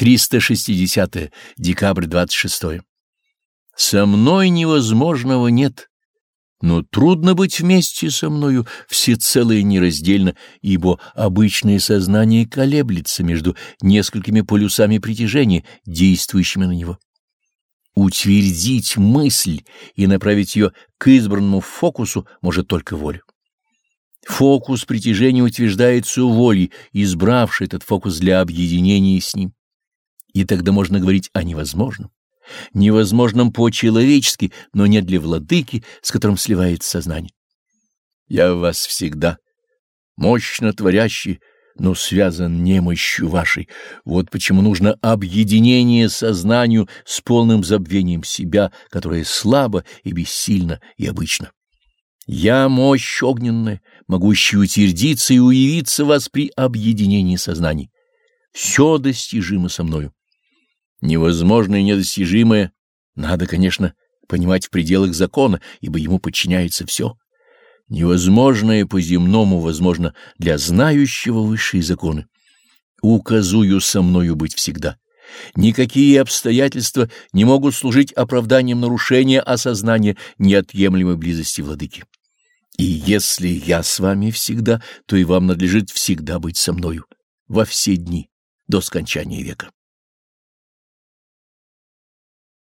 360 -е, декабрь 26 -е. Со мной невозможного нет, но трудно быть вместе со мною всецело и нераздельно, ибо обычное сознание колеблется между несколькими полюсами притяжения, действующими на него. Утвердить мысль и направить ее к избранному фокусу может только воля. Фокус притяжения утверждается волей, избравшей этот фокус для объединения с ним. И тогда можно говорить о невозможном. Невозможном по-человечески, но не для владыки, с которым сливается сознание. Я в вас всегда, мощно творящий, но связан немощью вашей. Вот почему нужно объединение сознанию с полным забвением себя, которое слабо и бессильно и обычно. Я мощь огненная, могущая утвердиться и уявиться вас при объединении сознаний. Все достижимо со мною. Невозможное и недостижимое надо, конечно, понимать в пределах закона, ибо ему подчиняется все. Невозможное по-земному возможно для знающего высшие законы. Указую со мною быть всегда. Никакие обстоятельства не могут служить оправданием нарушения осознания неотъемлемой близости владыки. И если я с вами всегда, то и вам надлежит всегда быть со мною во все дни до скончания века.